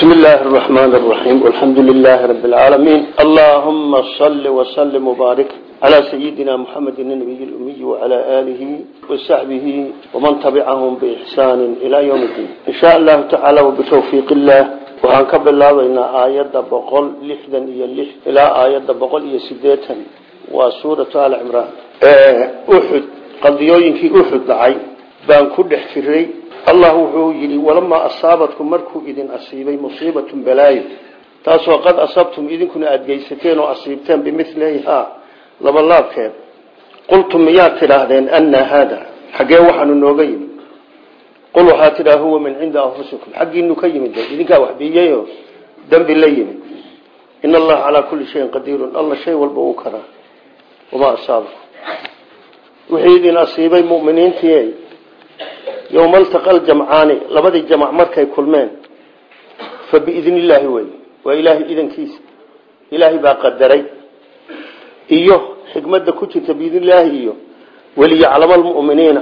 بسم الله الرحمن الرحيم والحمد لله رب العالمين اللهم صل وسلم وبارك على سيدنا محمد النبي الأمي وعلى آله وصحبه ومن تبعهم بإحسان إلى يوم الدين إن شاء الله تعالى وبتوفيق الله وعن قبل الله بين آيات بقول لحدا يلح إلى آيات بقول يسديتا وسورة آل عمران أحد قضيوينك أحد دعي بان كل حفري allah wuxuu yidhi walamaa asaabatkum markuu idin asiibay musiibatun balaayo taasoo qad asabtum idinkuna aada geysateen oo asiibteen bimilihaa labalaabkeed qultum miyaad tidhaahdeen anna haada? Xaggee waxaanu nooga yimid. Qul waxaa tidhaa huwa min cinda anfusikum. Xaggiinu ka yimid idinkaa waxbiiyeyo dembi la yimid. In allaha calaa kulli shayin qadiirun. Alla shay walba uu karaa. Wamaa muminiintii yowma altaqa aljamcaani labadii jamac markay kulmeen fa biidni illaahi wey waa ilaahay idankiisa ilaahay baa qadaray. Iyo xikmadda ku jirta biidnillaahi iyo waliyaclama almu'miniina.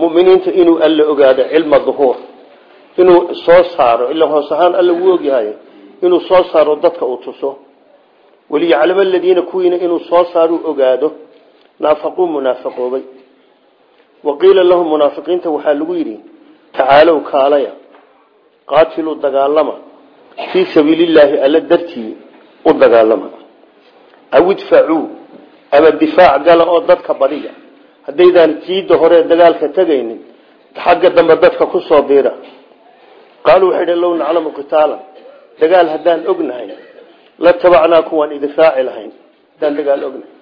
Mu'miniinta inuu alla ogaado cilma duhuur inuu soo saaro ila hoos ahaan alla wuu ogyahay inuu soo saaro dadka uu tuso. Waliyaclama aladiina kuwiina inuu soo saaro ogaado naafaquu munaafaqoobay waqiila lahum munaafiqiinta waxaa lagu yidhi tacaalow kaalaya qaatiluu dagaalama fii sabiilillaahi alla dartii u dagaalama. Aw idfacuu ama difaac gala oo dadka badiya haddaydaan jiidda hore dagaalka tegaynin xagga dambe dadka ku soo biira. Qaaluu waxay low naclamu qitaalan dagaal haddaan ognahay la tabacnaakum waan idin raaci lahayn. Haddaan dagaal ognahay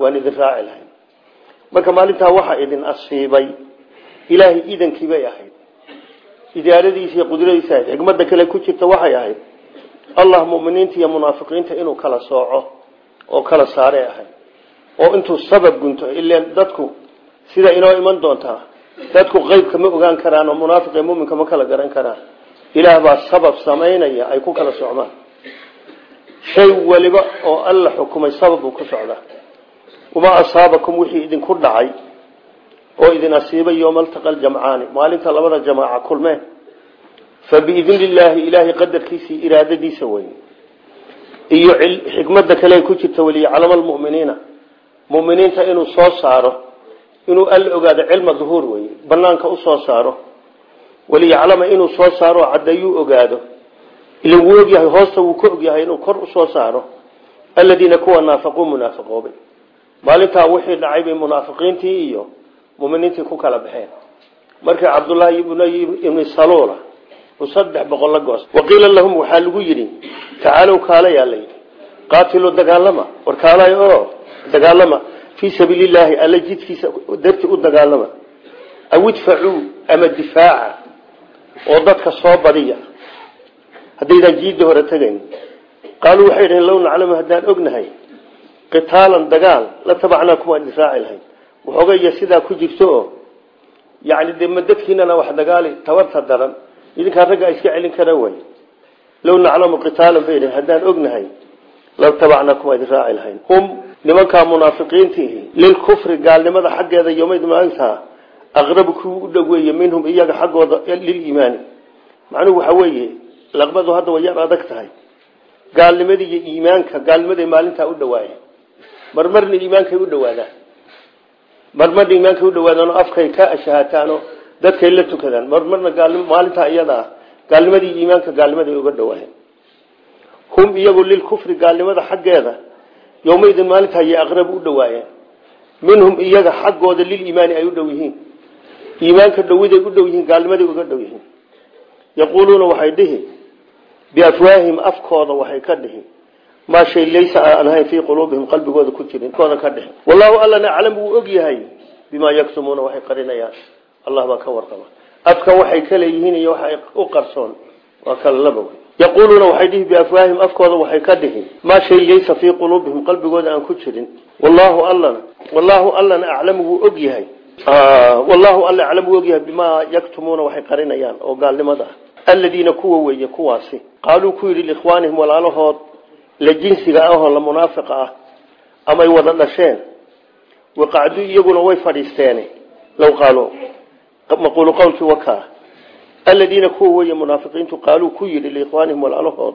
waan idin raaci marka maalintaa waxaa idin asiibay ilaahay idankii bay ahayd. Idaaradiisa iyo qudradiisa xikmada kale ku jirta waxay ahayd. Allah muminiinta iyo munaafiqiinta inuu kala sooco oo kala saaray ahayd. Oo intuu sabab gunto ileen dadku sida inoo iman doontaa dadku qeybka ma ogaan karaan oo munaafiq iyo muminka ma kala garan karaan. Ilaah baa sabab samaynaya ay ku kala socmaan shay waliba oo alla xukumay sabab buu ku socdaa wamaa asaabakum wixii idinku dhacay oo idin asiibay yowma altaqa aljamcaani maalinta labada jamaaca kulmeen fa biidni illaahi ilaahay qadarkiisii iraadadiisa wey iyo xikmada kale ku jirta waliyaclama almuminiina muminiinta inuu soo saaro inuu alla ogaado cilma duhuur wey banaanka u soo saaro. Waliyaclama inuu soo saaro caddeeyuu ogaado. Ila wuu ogyahay hoosta wuu ka ogyahay inuu kor u soo saaro. Aladiina kuwa naafaquu munaafaqoobay maalintaa wixii dhacay bay munaafiqiintii iyo muminiintii ku kala baxeen. Markii cabdullaahi ibni saluula uu saddex boqol la goos waqiila lahum waxaa lagu yidhi tacaalow kaalayaa layidhi qaatiluu dagaalama war kaalay oo dagaalama fii sabiilillaahi alla jidkiisa darti u dagaalama aw idfacuu ama difaaca oo dadka soo badiya. Haddaydaan jiidda hore tegayn qaaluu waxay dhaheen low naclamu haddaan ognahay qitaalan dagaal la tabacnaakum waan idin raaci lahayn waxoogaya ku jirto oo yani wax dagaali tabarta daran idinkaa ragga iska celin kara way. Low naclamu qitaalan bay haddaan ognahay la tabacnaakum waan idin raaci lahayn hum nimankaa munaafiqiintiihi gaalnimada xaggeeda yomayd maalintaa aqrabu kuwii u dhoweeye minhum iyaga xaggooda liliimaani macnuhu waxa weeye laqbadu hadda way adag tahay. Gaalnimadii iyo iimaanka gaalnimaday maalintaa u dhawaayeen marmarna iimaankay u dhawaadaan marmarna iimaankay u oo afkay ka ashahataanoo dadkay la tukadaan. Marmarna gaalnim maalintaa iyada ah gaalnimadii iimaanka gaalnimaday uga dhawaayeen hum iyagu lilkufri gaalnimada xaggeeda yowmaydin maalintaa iyo aqrab u dhawaayeen minhum iyaga xaggooda liliimaani ay u dhow yihiin. Iimaanka dhawiday u dhow yihiin gaalnimaday uga dhow yihiin. Yaquuluuna waxay dhihi biafwaahim afkooda waxay ka dhihi maa shay laysa aan ahayn fii quluubihim qalbigooda ku jirin kooda ka dhihi wallahu allana aclam wuu og yahay bimaa yaktumuuna waxay qarinayaan. Allah baa ka warqaba. Afkan waxay kaleeyihiin iyo waxa u qarsoon. Waa kala laba wey yaquuluuna waxay dhihi biafwaahim afkooda waxay ka dhihi maa shay laysa fii quluubihim qalbigooda aan ku jirin. Wallahu allana wallahu allana aclamu wuu og yahay. Wallahu alla aclam wuu og yahay bimaa yaktumuuna waxay qarinayaan oo gaalnimada ah. Kuwa weeye kuwaasi. Qaaluu ku yidhi liikhwaanihim walaalahood la jinsiga ahoo la munaafiqa ah amay wada dhasheen waqacduu iyaguna way fadhiisteen low qaaluu maquulu qowlkii wakaa aladiina kuwa weeye munaafiqiintu qaaluu ku yidhi liikhwaanihim walaalahood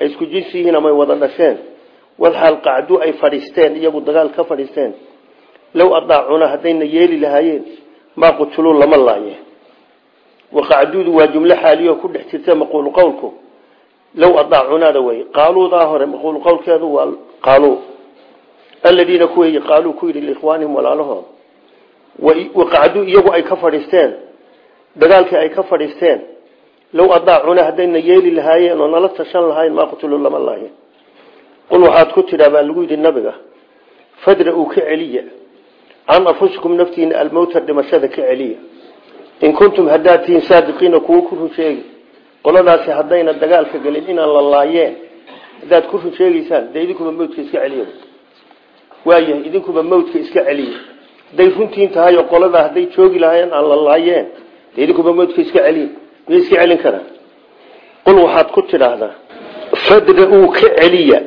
ay isku jinsi yihiin amay wada dhasheen. Walxaal qacduu ay fadhiisteen iyagu dagaal ka fadhiisteen. Low adaacuna haddayna yeeli lahaayeen maa qutuluu lama laaye. Waqacduudu waa jumlo xaaliyo ku dhex jirta low adaacunaada wey qaaluudaa hore maquulu qowlkeedu waa qaaluu aladiina kuwey qaaluu ku yidhi liikhwaanihim walaalahood waqacduu iyagu ay ka fadhiisteen dagaalkii ay ka fadhiisteen low adaacuna haddayna yeeli lahaayeen oo nala tashan lahayn maa qutuluu lama laaye qul waxaad ku tidhaa baa lagu yidhi nabiga fadra uu ka celiya can anfusikum naftiina almowta dhimashada ka celiya in kuntum haddaad tihiin saadiqiina kuwo qoladaasi haddayna dagaalka gelin inaan la laayeen haddaad ku run sheegaysaan dee idinkuba mawdka iska celiya waayahay idinkuba mawdka iska celiya hadday runtiin tahay oo qoladaa joogi lahaayeen aan la laayeen dee idinkuba mawdka iska celiya miyay iska celin karaan qul waxaad ku tidhaahdaa fadra uu ka celiya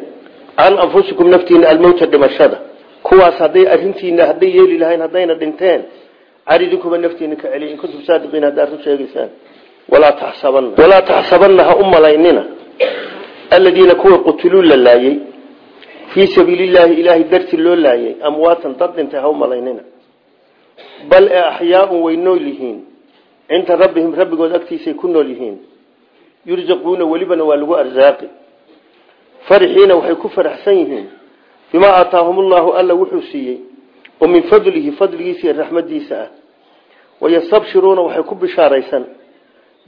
can anfusikum naftiina almowta dhimashada. Kuwaas hadday arintiina hadday yeeli lahayn haddayna dhinteen caridinkuba naftiina ka celiya in kuntum saadiqiin haddaad walaa taxsabanna. Ha u malaynina. Aladiina kuwa qutuluu la laayey fii sabiilillaahi ilaahay darti loo laayay amwaatan dad dhintay ha u malaynina. Bal ee axyaaun way nool yihiin. Cinda rabbihim rabbigood agtiisay ku nool yihiin. Yurzaquuna welibana waa lagu arsaaqi farixiina waxay ku faraxsan yihiin. Bimaa aataahum ullahu alla wuxuu siiyey. Oo min fadlihi fadligiisa raxmadiisa ah. Wayastabshiruuna waxay ku bishaaraysan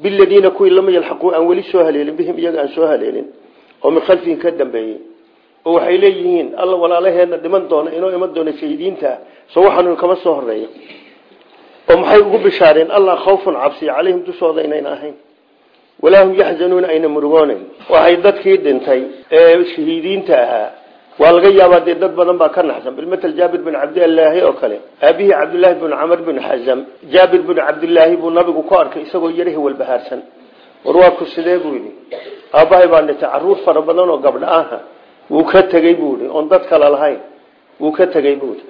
biladiina kuwii lama yalxaquu aan weli soo haleelin bihim iyaga aan soo haleelin oo min khalfihim ka dambeeyey. Oo waxay leeyihiin alla walaalaheedna dhiman doona inoo iman doona shahiidiinta soo waxaanu kama soo horreeya oo maxay ugu bishaareen allah khawfun cabsiya calayhim dushooda inayna ahayn. Walaa hum yaxzanuuna ayna murugoonayn. Waxay dadkii dhintay ee shahiidiinta ahaa waa laga yaabaa dee dad badan baa ka naxsan. Bilmatel jaabir bin cabdilaahi oo kale. Aabihii cabdilaahi bin camar bin xasam jaabir bin cabdilaahi buu nabigu ku arkay isagoo yarahi walbahaarsan. War waa ku sidee buu yidhi? Aabbahay baa dhintay fara badan oo gabdha aha. Wuu ka tegey buu yidhi oon dad kale lahayn. Wuu ka tegey buu yidhi.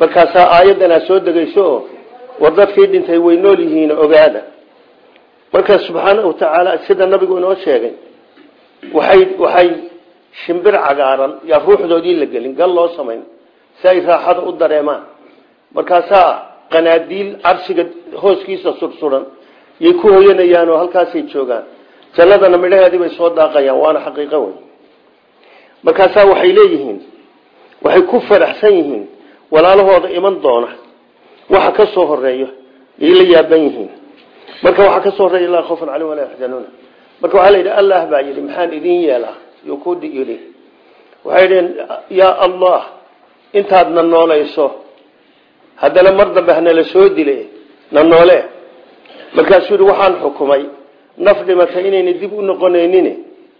Markaasaa aayaddanaa soo degayso oo war dadkii dhintay way nool yihiin ogaada. Markaa subxaana watacaala sida nabigu inoo sheegay waxay waxay shimbir cagaaran yaa ruuxdoodii la gelin gal loo samayn. Si ay raaxada u dareemaan. Markaasaa qanaadiil carshiga hooskiisa sursuran yay ku hoyanayaan oo halkaasay joogaan. Jannadana midhaheedii bay soo daaqayaan waana xaqiiqo wey markaasaa waxay leeyihiin waxay ku faraxsan yihiin walaalahooda iman doona. Waxa ka soo horeeyo yay la yaaban yihiin. Marka waxaa ka soo horreeya laa khawfan calayhim walaa yaxzanuuna marka waxaa la yidhi allah baa yidhi maxaan idin yeelaa ku yidhi. Waxay dhiheen yaa allah intaad na noolayso haddana mar dambe hanala soo dile na noole. Markaasuu yidhi waxaan xukumay. Naf dhimatay inayna dib u noqonaynin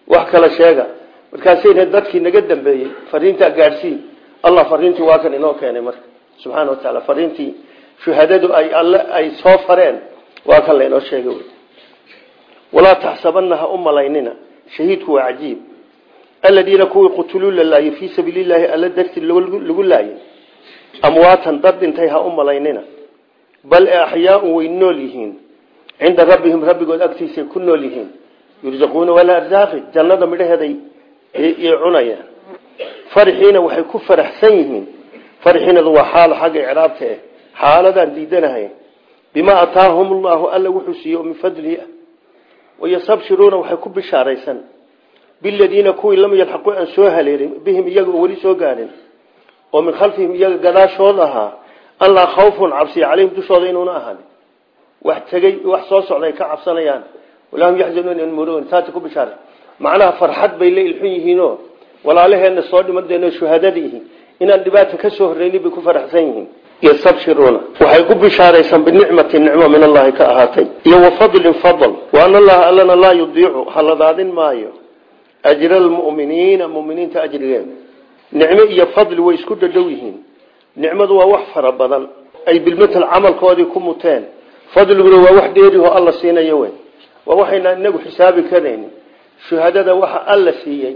wax kala sheega. Markaasayna dadkii naga dambeeyey fariintaa gaadhsii allah fariintii waa kan inoo keenay marka. Subxaana wa tacaala fariintii shuhadadu ay alle ay soo fareen waa kan laynoo sheegay walaa taxsabana ha u malaynina shahiidku waa cajiib aladiina kuwii qutuluu la laayay fii sabiili llaahi alla darti lagu laayay. Amwaatan dad dhintay ha u malaynina. Bal axyaaun way nool yihiin. Cinda rabbihim rabbigood agtiisay ku nool yihiin. Yurzaquuna walaa arsaaqi jannada midhaheeday yay cunayaan. Farixiina waxay ku faraxsan yihiin. Farixiinadu waa xaalo xagga icraabta eh. Xaaladaan diidanahay. Bimaa ataahum llahu alla wuxuu siiyey oo min biladiina kuwii lam yalxaqu aan soo haleelin bihim iyaga oo weli soo gaadhin oo min khalfihim iyaga gadaashood ahaa an laa khawfun cabsiya calayhim dushooda inuuna ahan wax tegey wax soo socday ka cabsanayaan. Walaa hum yaxzanuuna muruun saasi ku bishaaray macnaha farxad bay la ilxun yihiinoo walaalaheenna soo dhimadeenoo shuhadadiihi inaan dhibaata ka soo horreynin bay ku faraxsan yihiin. Ystabshiruuna waxay ku bishaaraysan binicmati nicmo min allahi ka ahaatay iyo wafadlin fadl. Wa ana allaha allana laa yudiicu haladaadin maayo ajra almu'miniina muminiinta ajrigeeda nicmo iyo fadli way isku dhadhow yihiin nicmadu waa wax fara badan ay bilmatal camalkoodii ku muteen fadliguna waa wax dheeriho alla siinayo wey waa waxaynaan inagu xisaabi karayni shuhadada waxa alla siiyey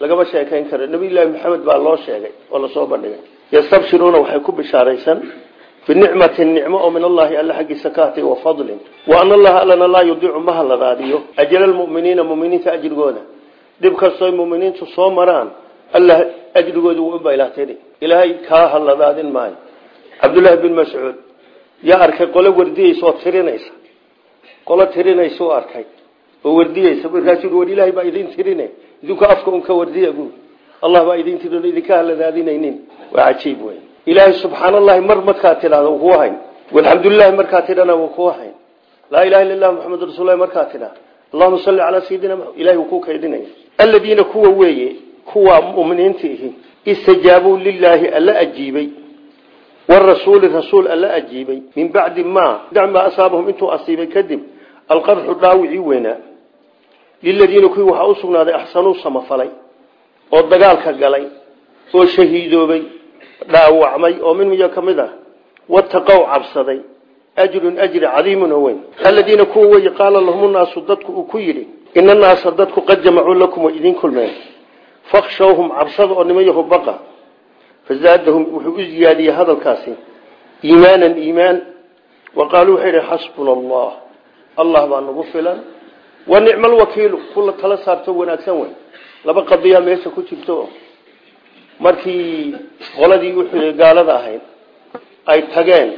lagama sheekayn karo nabiyullaahi maxamed baa loo sheegay oo la soo bandhigay ystabshiruuna waxay ku bishaaraysan binicmatin nicmo oo min allahi alla xaggiisa ka hatay wa fadlin wa ana allaha allana laa yudiicu ma halladaadiyo ajala lmuminiina muminiinta ajrigooda dhib kastoy muminiintu soo maraan allah ajrigooda wuu u baylaatiri ilaahay kaa halladaadin maayo. Cabdullaahi bin mascuud yaa arkay qole wardiyeysa oo tirinaysa? Qolo tirinaysa u arkay. Oo wardiyeysa markaasuu war ilaahay baa idin tirine. Idinku afka un ka wardiya bu allah baa idin tirin idinka halladaadinaynin waa cajiib wey ilaahay subxaan allahi mar markaad tidhahdo wuu kuu hayn. Walxamdulilahi markaad tidhana wuu kuu hayn. Laa ilaha illa lah maxamed rasullahi markaad tidha allahuma salli calaa sayidina ilahay wuu ku kaydinaya aladiina kuwa weeye kuwa muminiinta ihi istajaabuu lilaahi alla ajiibay warasuuli rasuul alla ajiibay min bacdi ma dacmaa asaabahum intuu asiibay kadib alqarxu dhaawicii weynaa liladiina kuwii waxaa u sugnaaday axsanuu samafalay oo dagaalka galay oo shahiidoobay dhaawacmay oo min miyo ka mid ah wataqow cabsaday ajrun ajri cadiimun oo weyn. Aladiina kuwa wey qaala lahum naasu dadku ina naasa dadku qad jamacuu lakum way idin kulmeen fakshawhum cabsada oo niman yahu baqa fazaadahum wuxuu u ziyaadiyey hadalkaasi iimaanan iimaan wa qaaluu waxay idhi xasbuna allah allah baa nagu filan wa nicma alwakiilu kula tala saarto wanaagsan wey laba qadiyaa meesha ku jirto markii qoladii uxuday gaalada ahayd ay tageen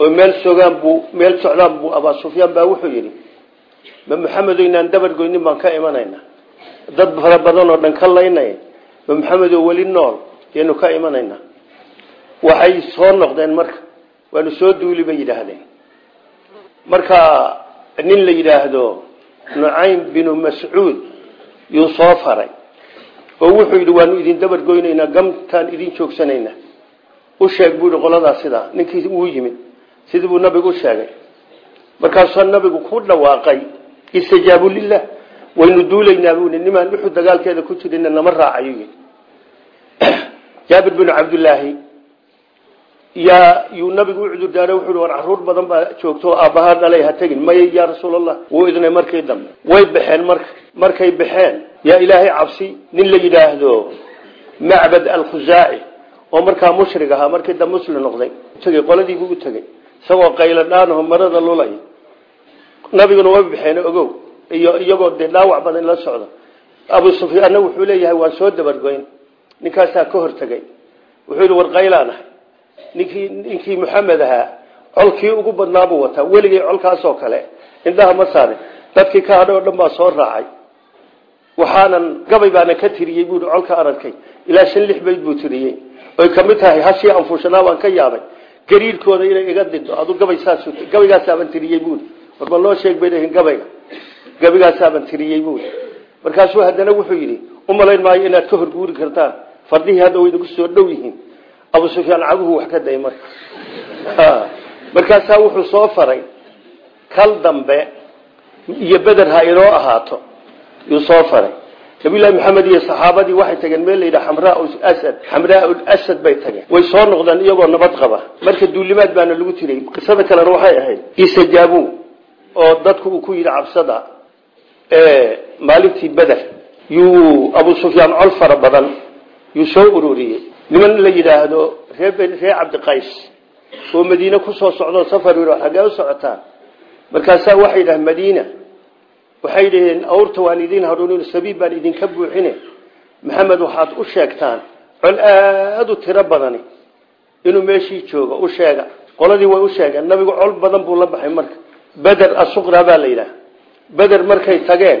oo meel sogaan buu meel socdaan buu abaa sufyaan baa wuxuu yidhi ma maxamedo inaan dabargoynin baan ka imanayna. Dad fara badan oo dhan ka laynay ma maxamedo weli nool yaynu ka imanayna. Waxay soo noqdeen marka waanu soo duuli bay yidhaahdeen. Marka nin la yidhaahdo nucaym binu mascuud yuu soo faray. Oo wuxuu yidhi waanu idin dabargoynaynaa gamtaan idin joogsanayna u sheeg buu yihi qoladaas sidaa ninkii uu yimid. Sidii buu nabigu u sheegay markaasuu nabigu ku dhawaaqay istijaabu lilah waynu duulaynaa buu nimaan wuxuu dagaalkeeda ku jirina nama raacayo jaabir binu cabdillaahi yaa yuu nabigu u cudur daara wuxuu war carruur badan baa joogto aabbahaa dhalay ha tegin. Maya yaa rasuul allah wuu idnay markii dambe. Way baxeen marka markay baxeen. Yaa ilaahay cabsi nin la yidhaahdo macbad alkhusaaci oo markaa mushrig ahaa markii dambe muslim noqday tegey qoladiibuu u tegey isagoo qaylo dhaanaho marada lulay nabiguna way baxeen ogow. Iyo iyagoo dee dhaawac badan la socda. Abu sufyaanna wuxuu leeyahay waan soo dabargoyn. Ninkaasaa ka hortegay wuxuu war qaylaanahay ninkii ninkii maxamed ahaa colkii ugu badnaabuu wataa. Weligay colkaasoo kale indhaha ma saarin. Dadkii ka hadhay oo soo raacay. Waxaanan gabay baana ka tiriyey bui colka aragkay ilaa shan lix bayd buu tiriyey. Oy ka mid tahay hashii anfushanaa baan ka yaabay. Gariirkooda inay iga dido adu gabay saas gabaygaasaaban tiriyey buui war ma loo sheeg bay lehin gabayga gabaygaasaaban tiriyey buui markaasuu haddana wuxuu yidhi umalayn maayo inaad ka horguuri kartaan. Fardihii hadda way nagu soo dhow yihiin. Abu sufyaan caguhu wax ka day marka. Markaasaa wuxuu soo faray kal dambe iyo beder ha inoo ahaato. Yuu soo faray. Nabiyullahi maxamed iyo saxaabadii waxay tageen meel layidhaha xamraa asad xamraa asad bay tageen. Way soo noqdeen iyagoo nabad qaba. Marka duulimaad baana lagu tiray. Qisada kalena waxay ahayd istajaabu oo dadku uu ku yidhi cabsada maalintii beder yuu abu sufyaan col fara badan yuu soo ururiyey. Niman la yidhaahdo ree ree cabdiqays oo madiine ku soo socdoo safar yidhi xaggee u socotaan markaasaa waxay yidhaha madiina waxay dhaheen awrta waan idin hadhuunin sabiib baan idinka buuxine. Maxamed waxaad u sheegtaan col aada u tiro badani inuu meeshii joogo u sheega. Qoladii way u sheegeen nabigu col badan buu la baxay marka beder asuqra baa la yidhaha beder markay tageen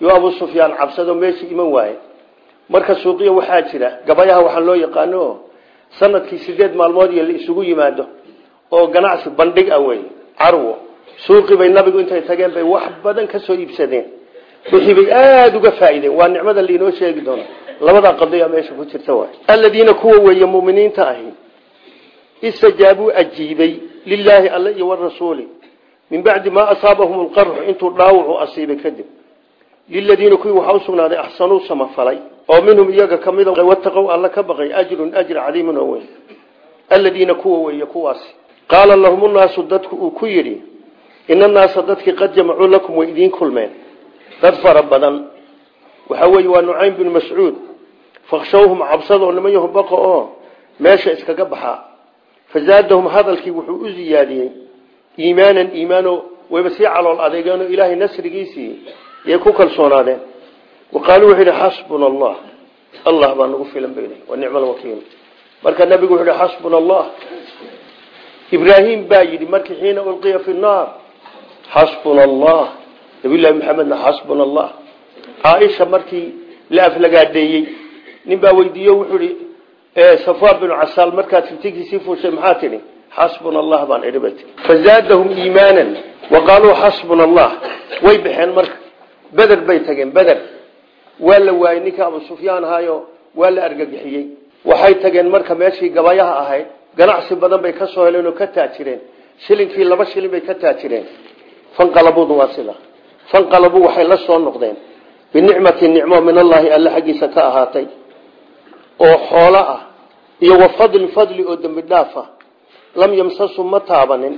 yo abu sufyaan cabsado meeshii iman waaye. Marka suuqiya waxaa jira gabayaha waxaa loo yaqaano sannadkii sideed maalmood iyo la isugu yimaado oo ganacsi bandhig ah wey carwo. Suuqii bay nabigu intay tageen bay wax badan ka soo iibsadeen. Wixii bay aada uga faa'iideen. Waa nicmada liinoo sheegi doono. Labadaa qadiya meesha ku jirta waay aladiina kuwa weeye muminiinta ahi istajaabuu ajiibay lilaahi alle iyo min bacdi maa asaabahum lqarxu intuu dhaawacu asiibay kadib. Liladiina kuwii waxaa usugnaaday axsanuu samafalay oo minhum iyaga kamida wataqow alla ka baqay ajrun ajr cadiimun oo weyn. Aladiina kuwa weeye kuwaasi. Qaala lahum naasu dadku uu ku yidhi ina naasa dadkii qad jamacuu lakum way idiin kulmeen. Dad fara badan. Waxaa weeye waa nucaym binu mascuud. Fakshawhum cabsadoo niman yahu baqa oo meesha iskaga baxaa. Fazaadahum hadalkii wuxuu u iimaanan iimaano wayba sii calool adeegeeno ilaahay nasrigiisii yay ku kalsoonaadeen. Wa qaaluu wuxuu yidhi xasbuna allah allah baa nagu filan bayna wa nicma alwakiil marka nabigu wuxuu yidhi xasbuna allah ibraahim baa yidhi markii xiina ulqiya fi naar. Xasbuna allah nabiyullahi maxamedna xasbuna allah caaisha markii la aflagaadeeyey nin baa weydiiye wuxuu tidhi xasbuna allah baan idhi bay tii fazaadahum iimaanan wa qaaluu xasbuna allah way baxeen marka. Beder bay tageen beder waa la waayey ninka abu sufyaan ahaayo waa la argagixiyey. Waxay tageen marka meeshii gabayaha ahayd ganacsi badan bay ka soo heleen oo ka taajireen. Shilinkii laba shilin bay ka taajireen. Fanqalabuudu waa sida. Fanqalabuu waxay la soo noqdeen. Binicmati nicmo min allaahi alle xaggiisa ka ahaatay. Oo xoolo ah. Iyo wa oo dembi lam yamsasu ma taabanin.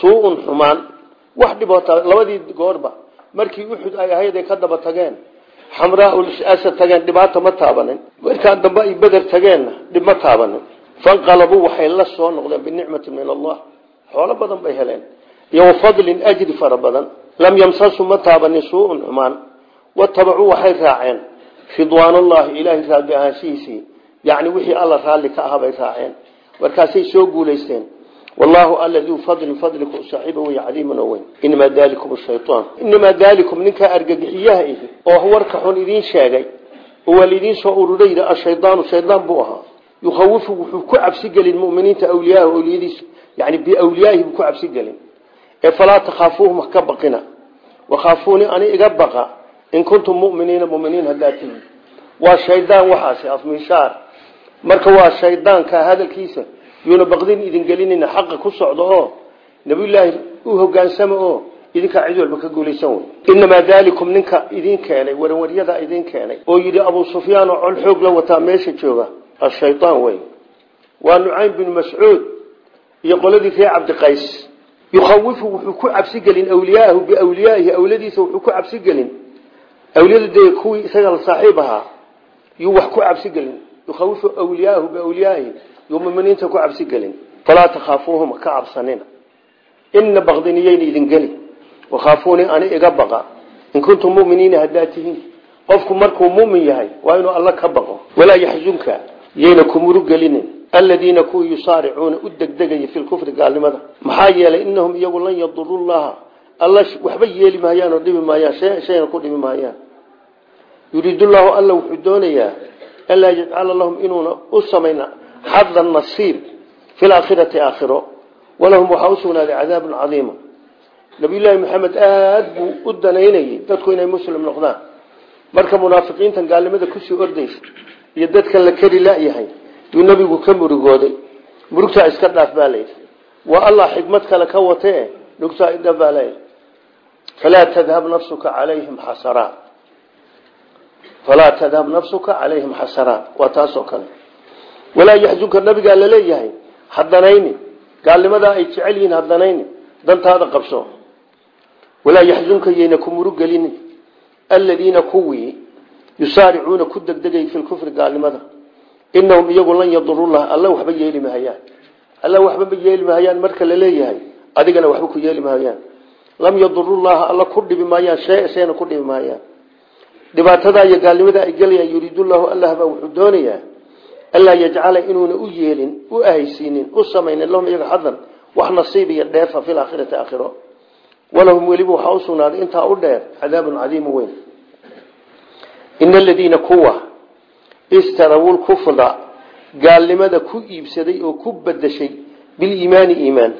Suu-un xumaan. Wax dhiboota labadii goorba markii uxud ay ahayd ay ka daba tageen. Xamraaasa tageen dhibaata ma taabanin. Markaa dambe ay beder tageenna dhib ma taabanin. Fanqalabuu waxay la soo noqdeen binicmati min allah. Xoolo badan bay heleen. Iyo wa fadlin ajri fara badan. Lam yamsasu ma taabanin. Suu-un xumaan. Watabacuu waxay raaceen. Ridwaanullahi ilaahay raadi ahaanshihiisii yani wixii alla raalli ka aha bay raaceen markaasay soo guulaysteen. Wallahu alla duu fadlin fadliku saaxiiba wey cadiiman oo weyn. Inamaa dalikum shayaan inamaa dalikum ninkaa argagixiyaha ihi oo warka xun idiin sheegay oo waa laidiin soo ururayda ashaydaanu shaydaan buu ahaa. Yukhawifu wuxuu ku cabsi gelin muminiinta awliyaa awliyadiisa yani biawliyaahi buu ku cabsi gelin. Ee falaa takhaafuuhum ka baqina. Wakhaafuuni ani iga baqa. In kuntum muminiina muminiin haddaa tihi waa waxaasi afmishaar marka waa shaydaanka hadalkiisa yuuna baqdin idin gelinina xaqa ku socdo oo nabiyullaahi u hogaansama oo idinkaa cid walba ka guulaysan wey inamaa dalikum ninka idin keenay waranwaryada idin keenay oo yidhi abuu sufyaan oo col xoog la wataa meesha jooga ashayaan wey waa nucaym binu mascuud iyo qoladii reer cabdiqays. Yukhawifu wuxuu ku cabsi gelin awliyaahu biawliyaaihi awladiisa wuxuu ku cabsi gelin. Awliyada dee kuwii isaga la saaxiib ahaa yuu wax ku cabsi gelin yukhawifu awliyaahu biawliyaahi yuu muminiinta ku cabsi gelin. Falaa takhaafuuhum ka cabsanina. Ina baqdiniyayna idin geli. Wakhaafuuni ani iga baqa. In kuntum muminiina haddaa tihiin. Qofku markuu mumin yahay waa inuu alla ka baqo. Walaa yaxzunka yayna kumuru gelinin. Aladiina kuwa yusaaricuuna u degdegaya fi lkufri gaalnimada. Maxaa yeelay inahum iyagu lan yaduru llaha. Alla waxba yeeli maayaan oo dhibi maayaan shayna ku dhibi maayaan. Yuriid llahu alla wuxuu doonayaa anlaa yajcala lahum inuuna u samayna xadan nasiib fi laakhirati aakhiro walahum waxaa usugnaaday cadaabun cadiima nabiyullaahi maxamed aada buu u danaynayay dadku inay muslim noqdaan marka munaafiqiintan gaalnimada ku sii ordaysa iyo dadkan la keri layahay yuu nabigu ka murugooday murugtaa iska dhaaf baa layidhi waa allah xikmad kale ka watee nugtaa idha baa falaa tadhab nafsuka calayhim xasaraat falaa tadhab nafsuka calayhim xasaraat waa taasoo kale walaa yaxzunka nabigaa la leeyahay hadanayni gaalnimadaa ay jecel yihiin hadanayni dantaada qabso walaa yaxzunka yayna ku murugelinin aladiina kuwii yusaaricuuna ku degdegay fi lkufri gaalnimada inahum iyagu lan yadurullah alla waxba yeeli mahayaan alla waxbama yeeli mahayaan marka la leeyahay adigana waxba ku yeeli mahayaan lam yadurullaha alla ku dhibi maayaan shay shayna ku dhibi maayaan dhibaatadaa iyo gaalnimadaa ay gelayaan yuriidullahu allah baa wuxuu doonayaa allaa yajcala inuuna u yeelin u ahaysiinin u samaynin lahum iyaga xadan wax nasiib iyo dheefa fi laakhirati aakhiro. Walahum weliba waxaa u sugnaaday intaa u dheer cadaabun cadiimu weyn. Ina aladiina kuwa istarawu lkufra gaalnimada ku iibsaday oo ku badashay biliimaani iimaan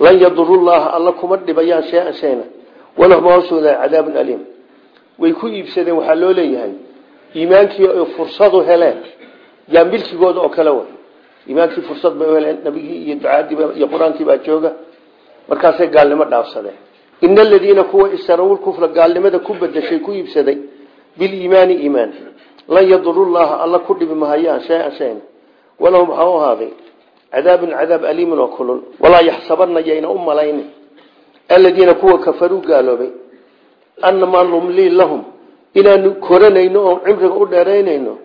lan yaduru llaha alla kuma dhibayaan shay-an shayna walahum waa u sugnaaday cadaabun aliim way ku iibsadeen waxaa loo leeyahay. Iimaankii ay fursadu heleen yaa milkigooda oo kale way. Iimaankii fursad bay u heleen iyo ducaadii iyo qur'aankii jooga. Markaasay gaalnimo dhaafsadeen. Ina aladiina kuwa istarawu lkufra gaalnimada ku badashay ku iibsaday biliimaani iimaan. Lan yaduru llaha alla ku dhibi mahayaan shay-an walahum waxaa u ahaaday cadaabun cadaab aliimun oo kulul. Walaa yaxsabana yayna u malaynin. Kuwa kafaruu gaaloobay anamaa numlii lahum inaanu koranayno oo cimriga u dheeraynayno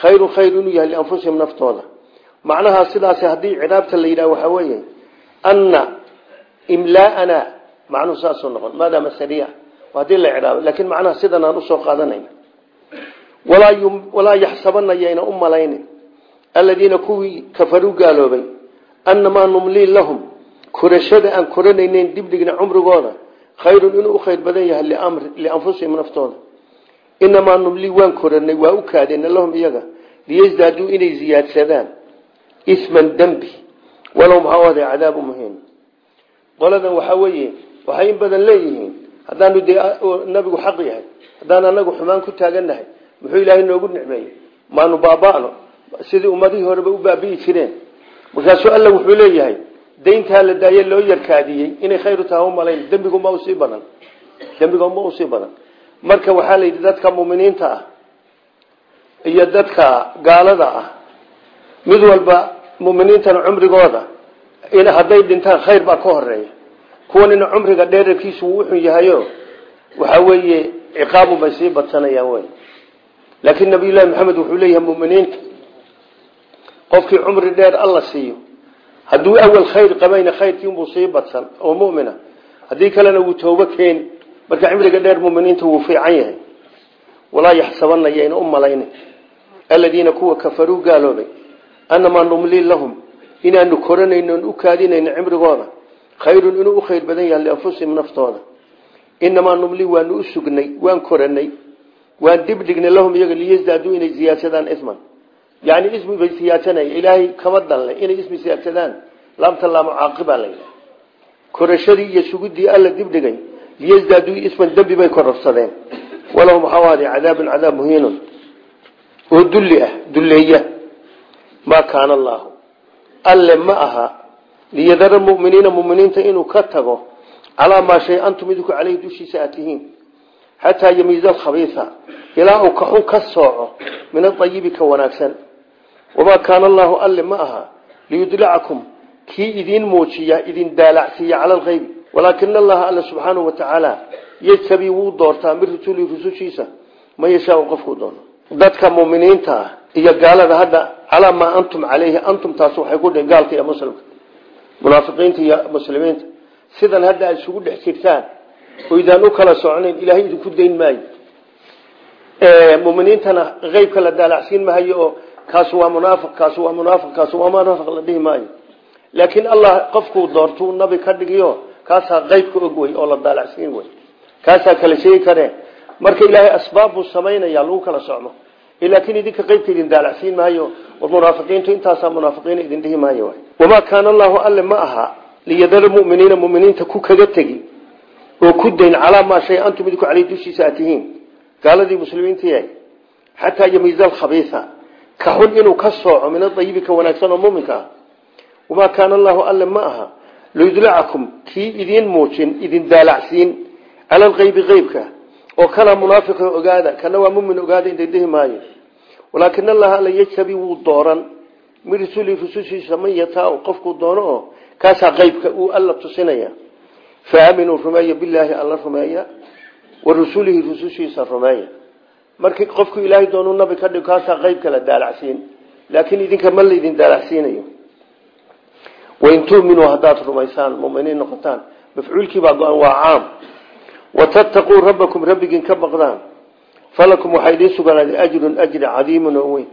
khayrun khayr inuu yahay lianfusihim naftooda macnaha sidaas haddii ciraabta la yidhaha waxaa weeye anna imlaana macnuhu saasuu noqon maadaama sariya haddii la ciraabo laakiin macnaha sidan aan u soo qaadanayna walaa yaxsabana yayna u malaynin aladiina kuwii kafaruu gaaloobay annamaa numlii lahum korashada aan koranaynen dibdhigna cumrigooda khayrun inuu u khayr badan yahay lianfusihim naftooda. Inamaa numlii waan koranay waa u kaadena lahum iyaga. Liyasdaaduu inay ziyaadsadaan isman dembi walow maxaa ahday cadaabu muhiin qoladan waxaa weeye waxay in badan leeyihiin. Haddaanu dee nabigu xaq yahay. Haddaan anagu xumaan ku taagannahay muxuu ilaahay noogu nicmeeyey? Maanu baaba'no. Sidii ummadihii horeba u baabi'i jireen. Markaasuu alla wuxuu leeyahay dayntaa la daaye loo yarkaadiyey inay khayru taha u malayn dembiguma u sii badan. Dembiguma u sii badan. Marka waxaa la yidhi dadka muminiinta ah iyo dadka gaalada ah mid walba muminiintana cumrigooda in hadday dhintaan khayr baa ka horreeya kuwanina cumriga dheerarkiisu wuu uxun yahayo waxaa weeye ciqaabun bay sii badsanayaan wey laakiin nabiyullahi maxamed wuxuu leeyahay muminiinta qofkii cumri dheer alla siiyo hadduu awal khayr qabayna khayrkiinbuu sii badsan oo mumina. Haddii kalena wuu toobo keeni marka cimriga dheer muminiinta wuu fiican yahay. Walaa yaxsabana yayna u malaynin aladiina kuwa kafaruu gaaloobay annamaa numlii lahum inaanu koranayno u kaadinayno cimrigooda. Khayrun inuu u khayr badan yahay lianfusihim naftooda. Inamaa numlii waanu u sugnay waan koranay waan dibdhignay lahum iyaga liyasdaaduu inay siyaadsadaan isman yani ismi bay siyaadsanaya ilaahay kama danle inay ismi siyaadsadaan laamta laamo caaqibaa la yidhaha korashadii iyo sugudii alla dibdhigay liyasdaaduu isman dembi bay kororsadeen walahum waxaa ahaaday cadaabun cadaab muhiinun oo dulli ah dulleeya maa kaana allaahu alle ma aha. Liyadara muminiina muminiinta inuu ka tago calaa maa shay antum idinku caleyhi dushiisa aad tihiin xataa yamiiza alkhabiisa ilaa uu kaxun ka sooco min aayibi ka wanaagsan wamaa kaana allaahu alle ma aha liyudlicakum kii idiin muujiya idin daalacsiiya cala alkaybi walaakina allaha alle subxaanahu watacaala yejtabii wuu doortaa min rusulihi rusushiisa man yashaau qofkuu doono dadka muminiinta ah iyo gaalada hadda calaa maa antum caleyhi antum taas waxay ku dhihin gaalka iyo muslimka munaafiqiinta iyo muslimiinta sidan hadda aad isugu dhex jirtaan oydaan u kala soconayn ilaahay idinku dayn maayo muminiintana kaas waa munaafiq kaas waa munaafiq kaas waa munaafiq la dhihi maayo. Laakiin allah qofkuu doortuu nabi ka dhigiyo kaasaa qeybka og wey oo la daalacsiin wey kaasaa kala sheegi karee marka ilaahay asbaab buu samaynaya lagu kala socmo laakiin idinka qeybka idin daalacsiin maayo munaafiqiintu intaasaa munaafiqiin idin dhihi maayo. Wamaa kaana allahu alle ma aha liyadara muminiina muminiinta ku kaga tegi oo ku dayn calaa maa shay antum idinku ka xun inuu ka sooco min adayibi ka wanaagsan oo muminka ah. Wamaa kaana allahu alle ma aha. Liyudlacakum kii idiin muujin idin daalacsiin cala alqeybi qeybka oo kana munaafiq ogaada kana waa mumin ogaada inta dhihi maayo walaakina allaha alla yejtabi wuu dooran. Min rasulihi rusushiisa man yataa qofkuu doono oo kaasaa qeybka uu alla tusinaya. Faaminuu rumeeya bilaahi alla rumeeya wa rusulihi rusushiisa rumeeya markii qofku ilaahay doonu nabi ka dhig kaasaa qeyb kala daalacsiin. Laakiin idinka ma laydin daalacsiinayo. Wain tuminuu haddaad rumaysaan muminiin noqotaan mafcuulkiibaa go-an waa caam. Watattaquu rabbakum rabbigiin ka baqdaan. Falakum waxaa idiin suganaaday ajrun ajri cadiimun oo weyn.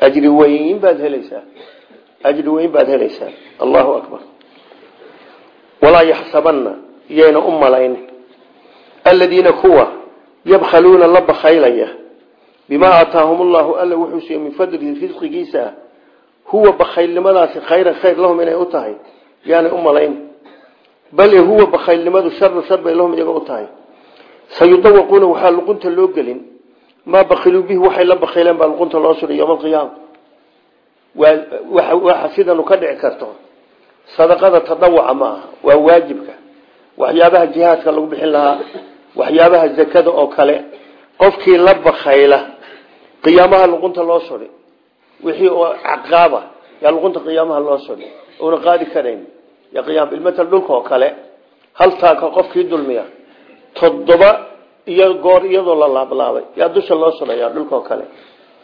Ajri weyn baad helaysaa. Ajri weyn baad helaysaa. Allahu akbar. Walaa yaxsabanna iyayna u malayn aladiina kuwa yabkhaluuna la bakhaylaya. Bimaa aataahum llahu alla wuxuu siiye min fadlihi risqigiisa ah huwa bakhaylnimadaasi khayran khayr lahum inay u tahay. Yaanay u malayn. Bal huwa bakhaylnimadu sharan shar bay lahum iyaga u tahay. Sayudawaquuna waxaa luqunta loo gelin. Maa bakiluu bihi waxay la bakhayleen baa luqunta loo suray yowma alqiyaama waxa sidanu ka dhici karto. Sadaqada tadawaca ma waa waajibka. Waxyaabaha jihaadka lagu bixin lahaa waxyaabaha zakada oo kale qofkii la bakhayla qiyaamaha luqunta loo suri wixii oo caqaaba yaa luqunta qiyaamaha loo suri una qaadi karayn ilmatal dhulka oo kale haltaaka qofkii dulmiya toddoba iyo goor iyadoo la laablaabay yaa dusha loo suraya dhulka oo kale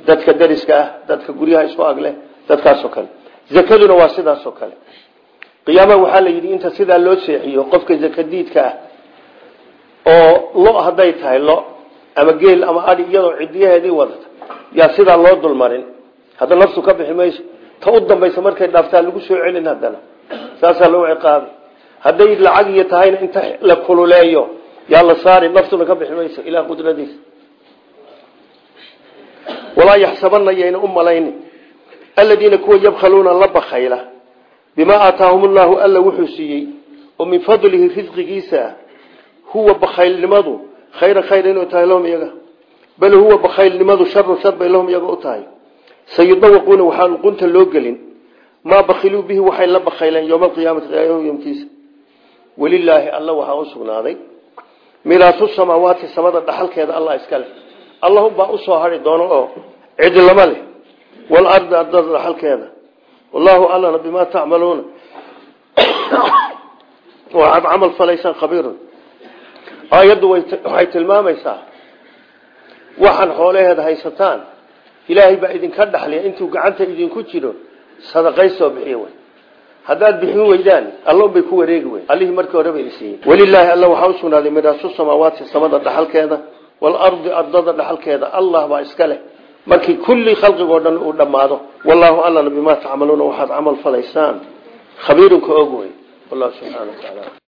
dadka dariska ah dadka guryaha isku agleh dadkaasoo kale. Zakaduna waa sidaas oo kale. Qiyaamaha waxaa la yidhi inta sidaa loo seexiyo qofka zakadiidka ah oo lo hadday tahay lo ama geel ama adi iyadoo cidiyaheedii wadata yaa sidaa loo dulmarin. Hadda naftu ka bixi ta u dambaysa markay dhaaftaa lagu soo celin haddana. Saasaa loo ciqaabay. Hadday lacag iyo tahayna inta la kululeeyo yaa la saari naftuna ka bixi ilaa qudradiisa. Walaa yaxsabana yayna u malayni kuwa yabkhaluuna la bakayla bimaa aataahum alla wuxuu siiyey. Oo min fadlihi risqigiisa huwa bakaylnimadu khayra khayr inuu tahay lahum iyaga. Bal huwa bakaylnimadu sharu shar bay lahum iyaga u tahay. Sayudawaquuna waxaa luqunta loo gelin. Maa bakiluu bihi waxay la bakayleen yowma alqiyaamati yomkiisa welilaahi alla waxaa u sugnaaday. Miraasu samaawaati samada dhaxalkeeda allah iska leh. Allahubaa u soo hari doono oo cidlama leh. Walardi ardada dhaxalkeeda. Wallahu allana bimaa tacmaluuna waxaad camal aayaddu waxay tilmaamaysaa. Waxaan xoolaheeda haysataan. Ilaahay baa idinka dhaxliya. Intuu gacanta idinku jiro sadaqaysoo bixiyo wey haddaad bixin weydaan allon bay ku wareegi wey allihii markii hore bay isiiyey welilaahi alla waxaa usugnaaday miraasu samaawaati samada dhaxalkeeda waalardi ardada dhaxalkeeda. Allah baa iska leh. Markii kulli khalqigoo dhan uu dhammaado wallahu allana bimaa tacmaluuna waxaad camal falaysaan. Khabiirunka og wey wallahu subxana